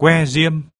que diêm.